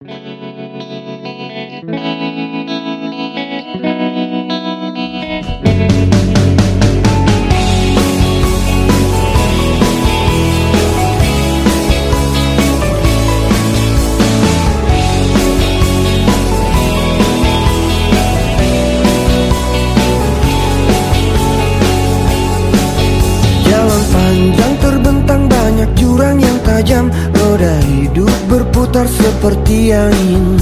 Jalan hidup berputar seperti angin.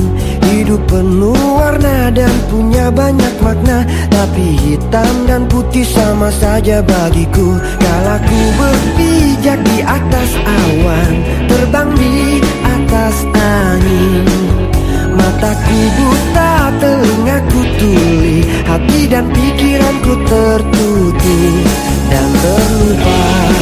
Hidup penuh warna dan punya banyak makna. Tapi hitam dan putih sama saja bagiku. Kalaku berpijak di atas awan Terbang di atas angin. Mataku buta, telingaku tuli Hati dan pikiranku tertutup Dan Terlupa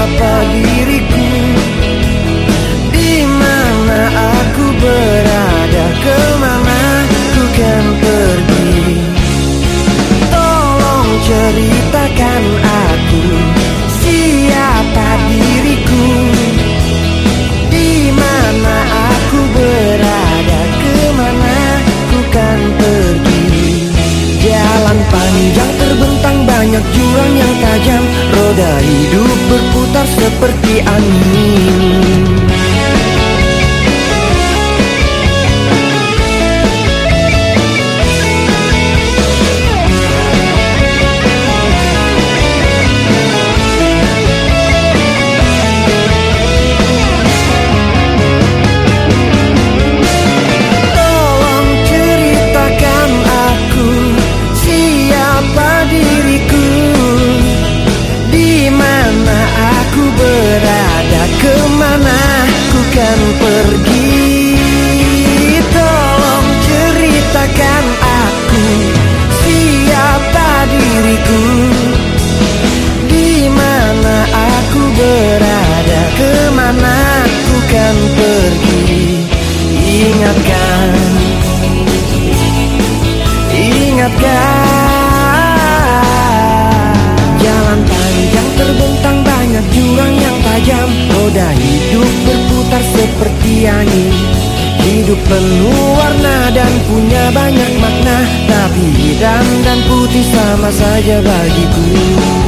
Siapa diriku? Di mana aku berada? Ke mana ku kan pergi? Tolong ceritakan aku Siapa diriku? Di mana aku berada? Ke mana ku kan pergi? Jalan panjang terbentang banyak jurang yang tajam Roda hidup berputar seperti angin Jalan panjang terbentang banyak jurang yang tajam. Roda hidup berputar seperti angin. Hidup penuh warna dan punya banyak makna. Tapi hitam dan putih sama saja bagiku